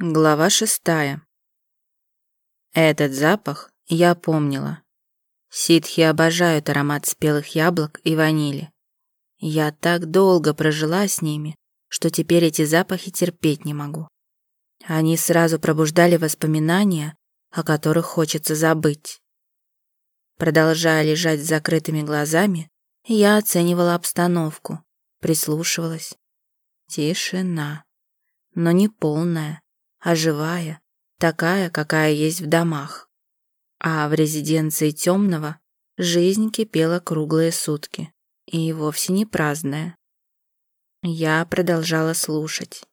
Глава шестая. Этот запах я помнила. Ситхи обожают аромат спелых яблок и ванили. Я так долго прожила с ними, что теперь эти запахи терпеть не могу. Они сразу пробуждали воспоминания, о которых хочется забыть. Продолжая лежать с закрытыми глазами, я оценивала обстановку, прислушивалась. Тишина, но не полная а живая, такая, какая есть в домах. А в резиденции темного жизнь кипела круглые сутки, и вовсе не праздная. Я продолжала слушать.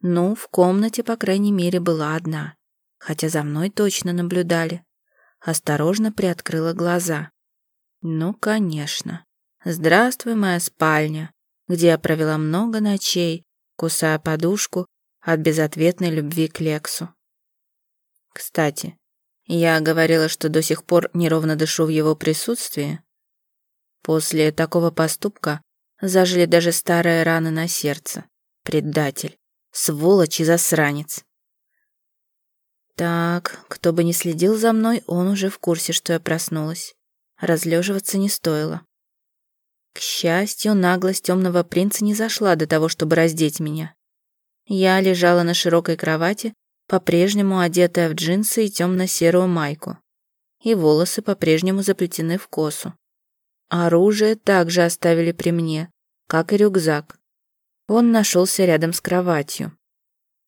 Ну, в комнате, по крайней мере, была одна, хотя за мной точно наблюдали. Осторожно приоткрыла глаза. Ну, конечно. Здравствуй, моя спальня, где я провела много ночей, кусая подушку от безответной любви к Лексу. Кстати, я говорила, что до сих пор неровно дышу в его присутствии. После такого поступка зажили даже старые раны на сердце. Предатель, сволочь и засранец. Так, кто бы ни следил за мной, он уже в курсе, что я проснулась. Разлеживаться не стоило. К счастью, наглость темного принца не зашла до того, чтобы раздеть меня. Я лежала на широкой кровати, по-прежнему одетая в джинсы и темно-серую майку. И волосы по-прежнему заплетены в косу. Оружие также оставили при мне, как и рюкзак. Он нашелся рядом с кроватью.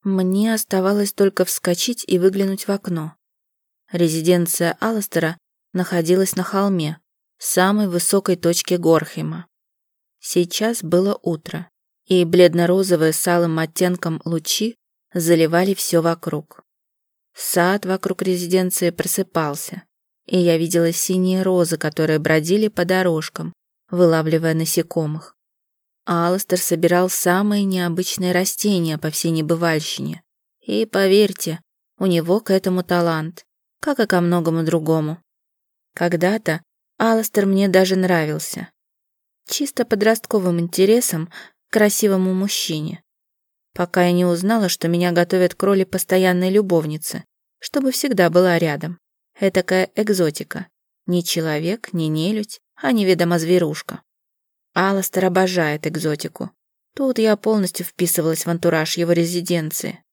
Мне оставалось только вскочить и выглянуть в окно. Резиденция Алластера находилась на холме, самой высокой точке Горхема. Сейчас было утро и бледно-розовые с алым оттенком лучи заливали все вокруг. Сад вокруг резиденции просыпался, и я видела синие розы, которые бродили по дорожкам, вылавливая насекомых. Алластер собирал самые необычные растения по всей небывальщине. И, поверьте, у него к этому талант, как и ко многому другому. Когда-то Алластер мне даже нравился. Чисто подростковым интересом красивому мужчине. Пока я не узнала, что меня готовят к роли постоянной любовницы, чтобы всегда была рядом. Этакая экзотика. Ни человек, ни нелюдь, а неведомо зверушка. Алластер обожает экзотику. Тут я полностью вписывалась в антураж его резиденции.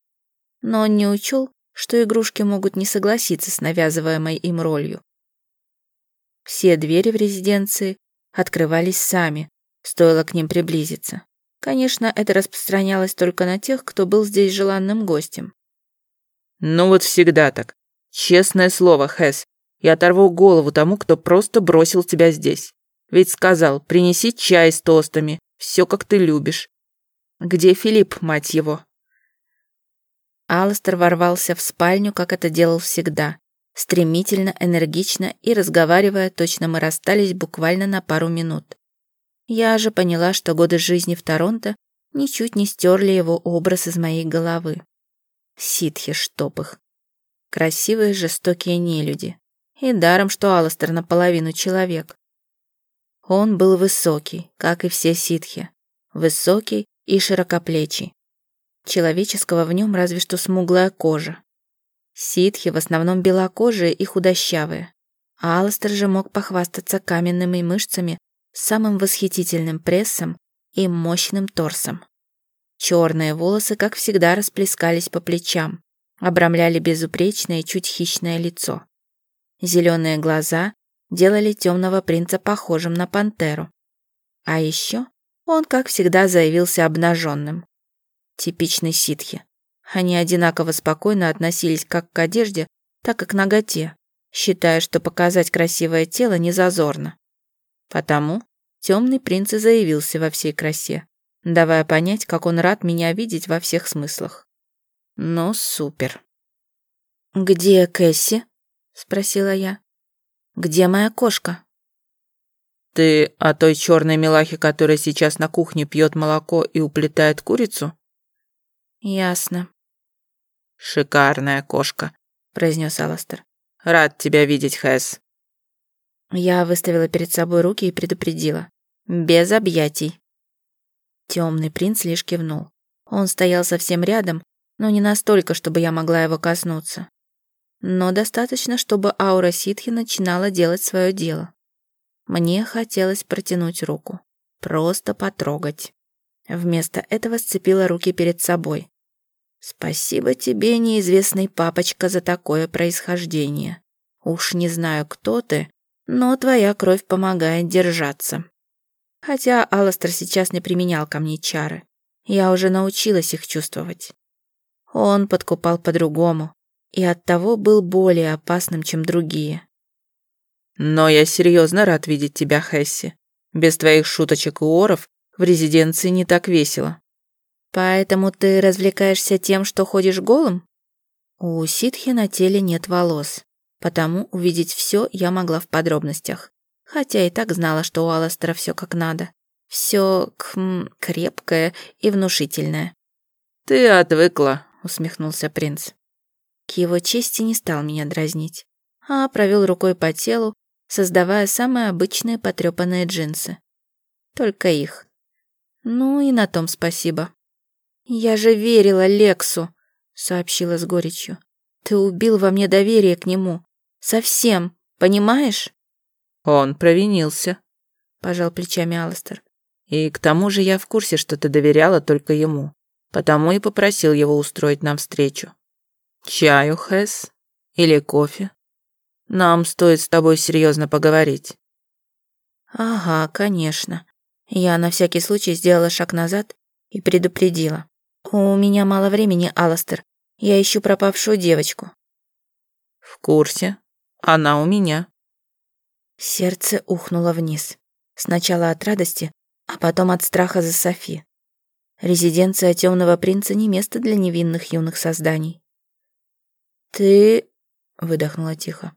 Но он не учел, что игрушки могут не согласиться с навязываемой им ролью. Все двери в резиденции открывались сами, стоило к ним приблизиться. Конечно, это распространялось только на тех, кто был здесь желанным гостем. «Ну вот всегда так. Честное слово, Хэс, я оторву голову тому, кто просто бросил тебя здесь. Ведь сказал, принеси чай с тостами, все как ты любишь. Где Филипп, мать его?» Алластер ворвался в спальню, как это делал всегда, стремительно, энергично и разговаривая, точно мы расстались буквально на пару минут. Я же поняла, что годы жизни в Торонто ничуть не стерли его образ из моей головы. Ситхи чтоб их. Красивые жестокие нелюди. И даром, что Алластер наполовину человек. Он был высокий, как и все ситхи. Высокий и широкоплечий. Человеческого в нем разве что смуглая кожа. Ситхи в основном белокожие и худощавые. А Алластер же мог похвастаться каменными мышцами самым восхитительным прессом и мощным торсом. Черные волосы, как всегда, расплескались по плечам, обрамляли безупречное, чуть хищное лицо. Зеленые глаза делали темного принца похожим на пантеру. А еще он, как всегда, заявился обнаженным. Типичный ситхи. Они одинаково спокойно относились как к одежде, так и к ноготе, считая, что показать красивое тело не зазорно. Потому темный принц и заявился во всей красе, давая понять, как он рад меня видеть во всех смыслах. Ну, супер. «Где Кэсси?» — спросила я. «Где моя кошка?» «Ты о той черной милахе, которая сейчас на кухне пьет молоко и уплетает курицу?» «Ясно». «Шикарная кошка», — произнес Аластер. «Рад тебя видеть, Хэс». Я выставила перед собой руки и предупредила. «Без объятий». Темный принц лишь кивнул. Он стоял совсем рядом, но не настолько, чтобы я могла его коснуться. Но достаточно, чтобы аура ситхи начинала делать свое дело. Мне хотелось протянуть руку, просто потрогать. Вместо этого сцепила руки перед собой. «Спасибо тебе, неизвестный папочка, за такое происхождение. Уж не знаю, кто ты, но твоя кровь помогает держаться». Хотя Алластер сейчас не применял ко мне чары. Я уже научилась их чувствовать. Он подкупал по-другому и оттого был более опасным, чем другие. «Но я серьезно рад видеть тебя, Хесси. Без твоих шуточек и оров в резиденции не так весело». «Поэтому ты развлекаешься тем, что ходишь голым?» У ситхи на теле нет волос, потому увидеть все я могла в подробностях. Хотя и так знала, что у Аластера все как надо. Все крепкое и внушительное. «Ты отвыкла», — усмехнулся принц. К его чести не стал меня дразнить, а провел рукой по телу, создавая самые обычные потрепанные джинсы. Только их. Ну и на том спасибо. «Я же верила Лексу», — сообщила с горечью. «Ты убил во мне доверие к нему. Совсем, понимаешь?» «Он провинился», — пожал плечами Алластер. «И к тому же я в курсе, что ты доверяла только ему, потому и попросил его устроить нам встречу. Чаю, Хэс? Или кофе? Нам стоит с тобой серьезно поговорить». «Ага, конечно». Я на всякий случай сделала шаг назад и предупредила. «У меня мало времени, Аластер. Я ищу пропавшую девочку». «В курсе. Она у меня». Сердце ухнуло вниз. Сначала от радости, а потом от страха за Софи. Резиденция темного принца не место для невинных юных созданий. «Ты...» — выдохнула тихо.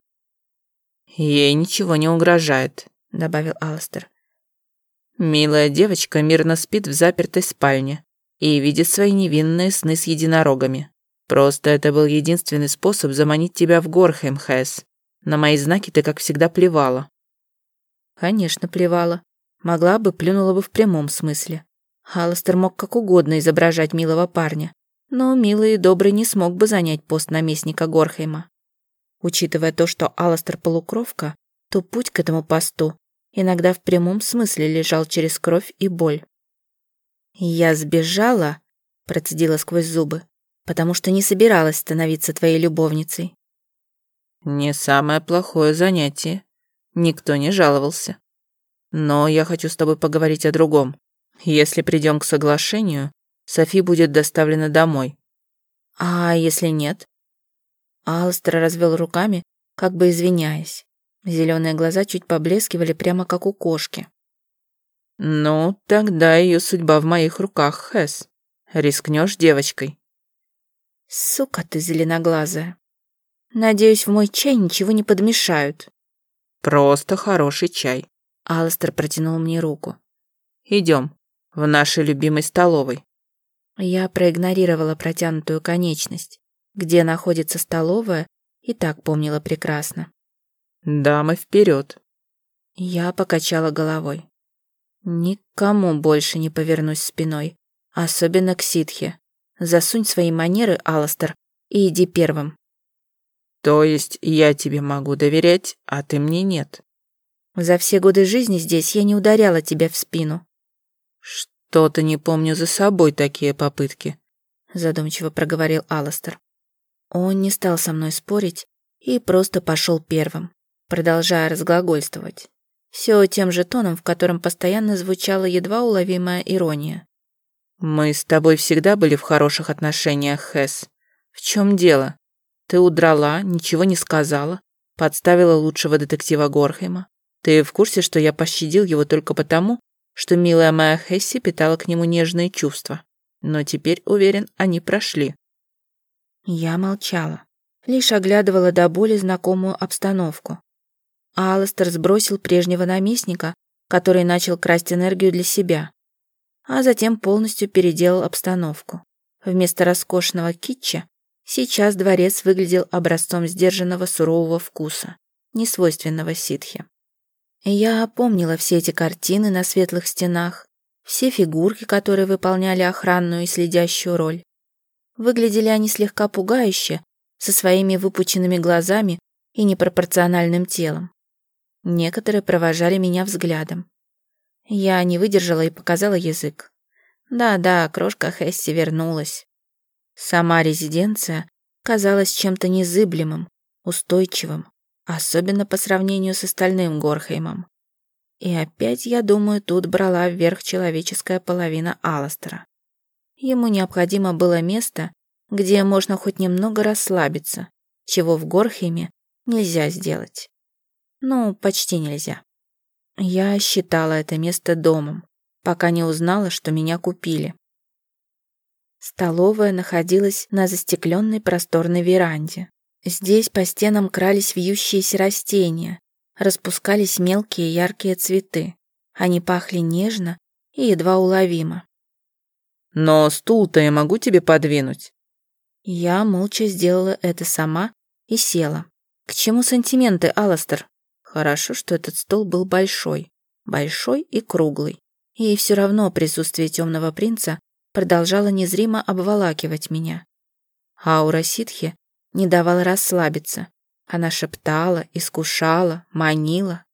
«Ей ничего не угрожает», — добавил Алстер. «Милая девочка мирно спит в запертой спальне и видит свои невинные сны с единорогами. Просто это был единственный способ заманить тебя в Горхем, Хэс. На мои знаки ты, как всегда, плевала. Конечно, плевала. Могла бы, плюнула бы в прямом смысле. Алластер мог как угодно изображать милого парня, но милый и добрый не смог бы занять пост наместника Горхейма. Учитывая то, что Алластер полукровка, то путь к этому посту иногда в прямом смысле лежал через кровь и боль. «Я сбежала», — процедила сквозь зубы, «потому что не собиралась становиться твоей любовницей». «Не самое плохое занятие», Никто не жаловался. Но я хочу с тобой поговорить о другом. Если придем к соглашению, Софи будет доставлена домой. А если нет? Алстер развел руками, как бы извиняясь. Зеленые глаза чуть поблескивали прямо как у кошки. Ну, тогда ее судьба в моих руках, Хэс. Рискнешь девочкой. Сука ты зеленоглазая. Надеюсь, в мой чай ничего не подмешают. Просто хороший чай. Алстер протянул мне руку. Идем в нашей любимой столовой. Я проигнорировала протянутую конечность. Где находится столовая, и так помнила прекрасно. Дамы, вперед. Я покачала головой. Никому больше не повернусь спиной, особенно к ситхе. Засунь свои манеры, Аластер, и иди первым. То есть я тебе могу доверять, а ты мне нет? За все годы жизни здесь я не ударяла тебя в спину. Что-то не помню за собой такие попытки, задумчиво проговорил Аластер. Он не стал со мной спорить и просто пошел первым, продолжая разглагольствовать. Все тем же тоном, в котором постоянно звучала едва уловимая ирония. «Мы с тобой всегда были в хороших отношениях, Хэс. В чем дело? Ты удрала, ничего не сказала, подставила лучшего детектива Горхейма. Ты в курсе, что я пощадил его только потому, что милая моя Хесси питала к нему нежные чувства. Но теперь, уверен, они прошли. Я молчала, лишь оглядывала до боли знакомую обстановку. Алластер сбросил прежнего наместника, который начал красть энергию для себя, а затем полностью переделал обстановку. Вместо роскошного китча Сейчас дворец выглядел образцом сдержанного сурового вкуса, несвойственного ситхе. Я помнила все эти картины на светлых стенах, все фигурки, которые выполняли охранную и следящую роль. Выглядели они слегка пугающе, со своими выпученными глазами и непропорциональным телом. Некоторые провожали меня взглядом. Я не выдержала и показала язык. Да-да, крошка Хесси вернулась. Сама резиденция казалась чем-то незыблемым, устойчивым, особенно по сравнению с остальным Горхеймом. И опять, я думаю, тут брала вверх человеческая половина Алластера. Ему необходимо было место, где можно хоть немного расслабиться, чего в Горхейме нельзя сделать. Ну, почти нельзя. Я считала это место домом, пока не узнала, что меня купили. Столовая находилась на застекленной просторной веранде. Здесь по стенам крались вьющиеся растения, распускались мелкие яркие цветы. Они пахли нежно и едва уловимо. «Но стул-то я могу тебе подвинуть?» Я молча сделала это сама и села. К чему сантименты, Аластер? Хорошо, что этот стол был большой. Большой и круглый. И все равно присутствие темного принца продолжало незримо обволакивать меня. Аура ситхи не давала расслабиться. Она шептала, искушала, манила.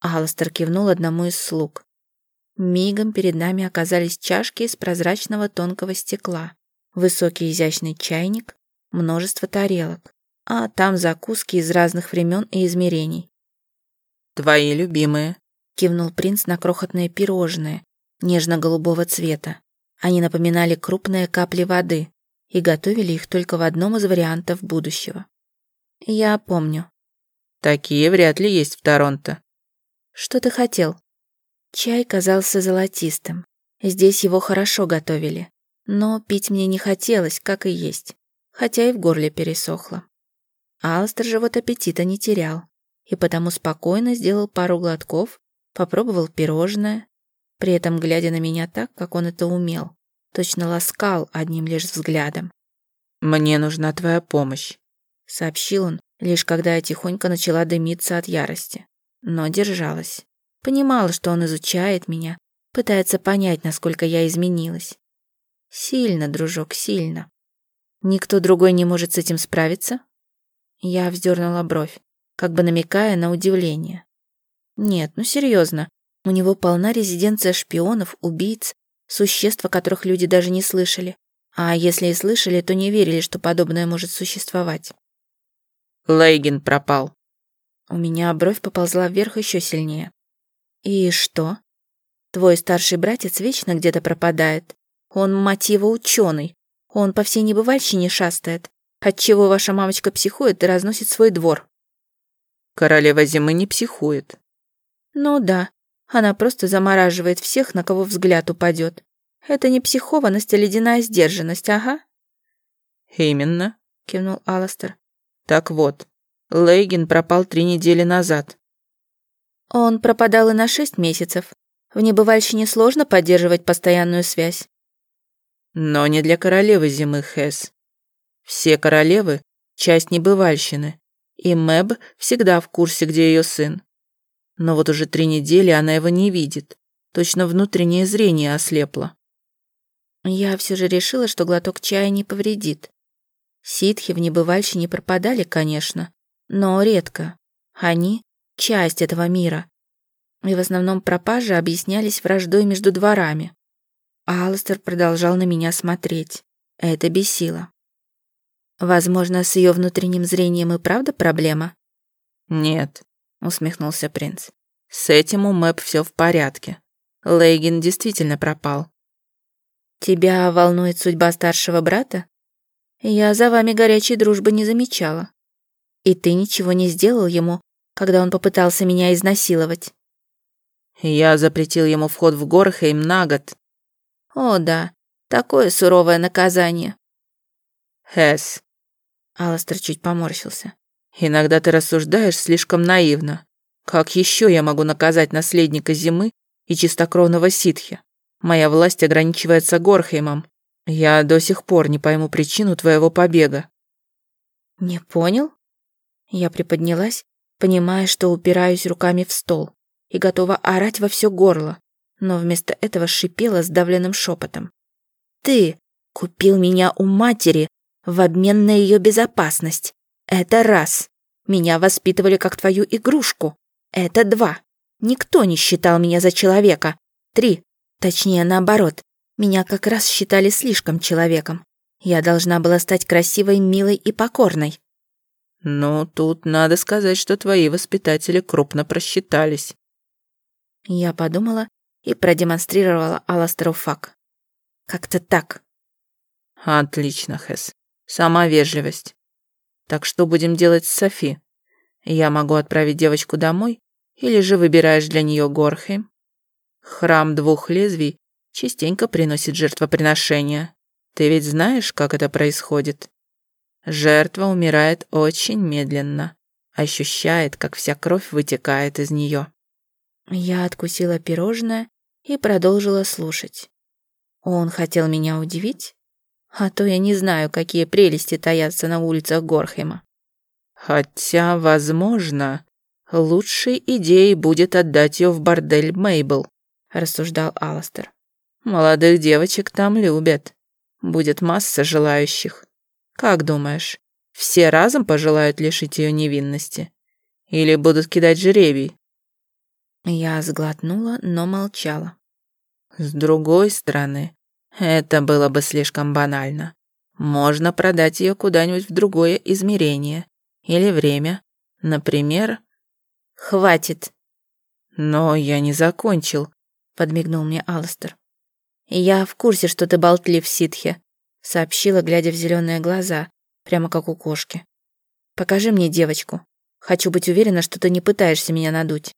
Аластер кивнул одному из слуг. Мигом перед нами оказались чашки из прозрачного тонкого стекла высокий изящный чайник, множество тарелок, а там закуски из разных времен и измерений. «Твои любимые», — кивнул принц на крохотные пирожные, нежно-голубого цвета. Они напоминали крупные капли воды и готовили их только в одном из вариантов будущего. Я помню. Такие вряд ли есть в Торонто. Что ты хотел? Чай казался золотистым. Здесь его хорошо готовили. Но пить мне не хотелось, как и есть, хотя и в горле пересохло. Алстер же вот аппетита не терял, и потому спокойно сделал пару глотков, попробовал пирожное, при этом глядя на меня так, как он это умел, точно ласкал одним лишь взглядом. «Мне нужна твоя помощь», — сообщил он, лишь когда я тихонько начала дымиться от ярости. Но держалась. Понимала, что он изучает меня, пытается понять, насколько я изменилась. Сильно, дружок, сильно. Никто другой не может с этим справиться? Я вздернула бровь, как бы намекая на удивление. Нет, ну серьезно, у него полна резиденция шпионов, убийц, существ, о которых люди даже не слышали. А если и слышали, то не верили, что подобное может существовать. Лейгин пропал. У меня бровь поползла вверх еще сильнее. И что? Твой старший братец вечно где-то пропадает. Он, мать его, ученый. Он по всей небывальщине шастает. Отчего ваша мамочка психует и разносит свой двор. Королева зимы не психует. Ну да, она просто замораживает всех, на кого взгляд упадет. Это не психованность, а ледяная сдержанность, ага. Именно, кивнул Аластер. Так вот, Лейгин пропал три недели назад. Он пропадал и на шесть месяцев. В небывальщине сложно поддерживать постоянную связь. Но не для королевы зимы, Хэс. Все королевы — часть небывальщины, и Мэб всегда в курсе, где ее сын. Но вот уже три недели она его не видит. Точно внутреннее зрение ослепло. Я все же решила, что глоток чая не повредит. Ситхи в небывальщине пропадали, конечно, но редко. Они — часть этого мира. И в основном пропажи объяснялись враждой между дворами. Алстер продолжал на меня смотреть. Это бесило. Возможно, с ее внутренним зрением и правда проблема? Нет, усмехнулся принц. С этим у Мэп все в порядке. Лейгин действительно пропал. Тебя волнует судьба старшего брата? Я за вами горячей дружбы не замечала. И ты ничего не сделал ему, когда он попытался меня изнасиловать. Я запретил ему вход в Горхейм на год, о да, такое суровое наказание. Хэс. Аластер чуть поморщился. Иногда ты рассуждаешь слишком наивно. Как еще я могу наказать наследника зимы и чистокровного ситхи? Моя власть ограничивается Горхеймом. Я до сих пор не пойму причину твоего побега. Не понял? Я приподнялась, понимая, что упираюсь руками в стол и готова орать во все горло но вместо этого шипела сдавленным шепотом. «Ты! Купил меня у матери в обмен на ее безопасность. Это раз. Меня воспитывали как твою игрушку. Это два. Никто не считал меня за человека. Три. Точнее, наоборот. Меня как раз считали слишком человеком. Я должна была стать красивой, милой и покорной. Ну, тут надо сказать, что твои воспитатели крупно просчитались. Я подумала и продемонстрировала Аластеру фак. Как-то так. Отлично, Хэс. Сама вежливость. Так что будем делать с Софи? Я могу отправить девочку домой, или же выбираешь для нее Горхейм? Храм двух лезвий частенько приносит жертвоприношения. Ты ведь знаешь, как это происходит? Жертва умирает очень медленно, ощущает, как вся кровь вытекает из нее. Я откусила пирожное и продолжила слушать. Он хотел меня удивить? А то я не знаю, какие прелести таятся на улицах Горхема. Хотя, возможно, лучшей идеей будет отдать ее в бордель Мейбл, рассуждал Аластер. Молодых девочек там любят. Будет масса желающих. Как думаешь, все разом пожелают лишить ее невинности? Или будут кидать жеребий? Я сглотнула, но молчала. С другой стороны, это было бы слишком банально. Можно продать ее куда-нибудь в другое измерение или время. Например... Хватит. Но я не закончил, подмигнул мне Алстер. Я в курсе, что ты болтлив, ситхе, сообщила, глядя в зеленые глаза, прямо как у кошки. Покажи мне девочку. Хочу быть уверена, что ты не пытаешься меня надуть.